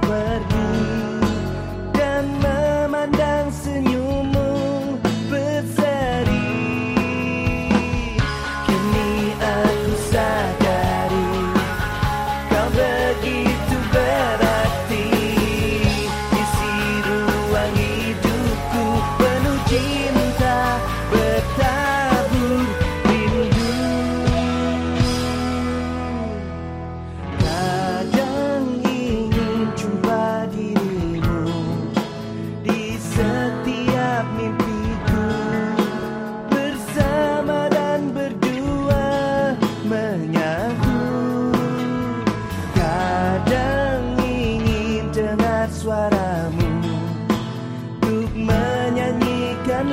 pernah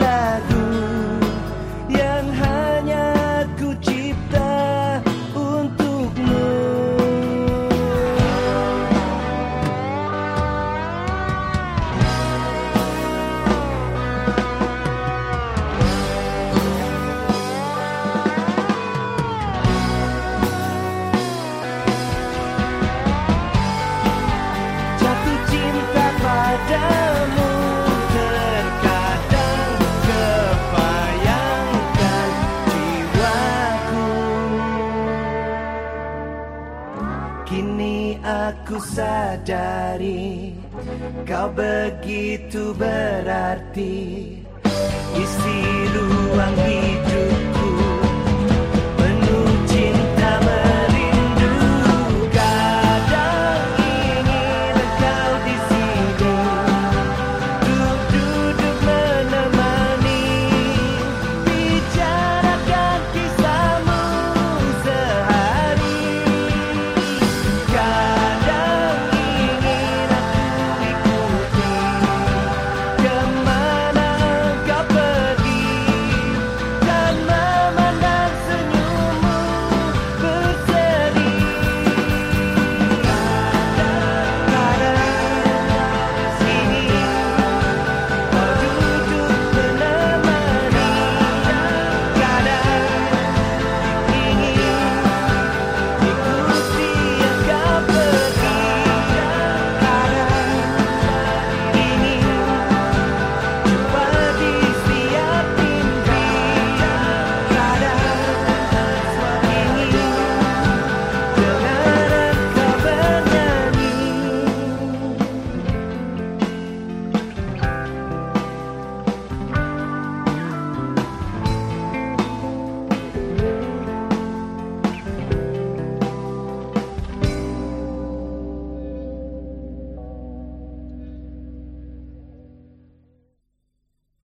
that Kini aku sadari kau begitu berarti.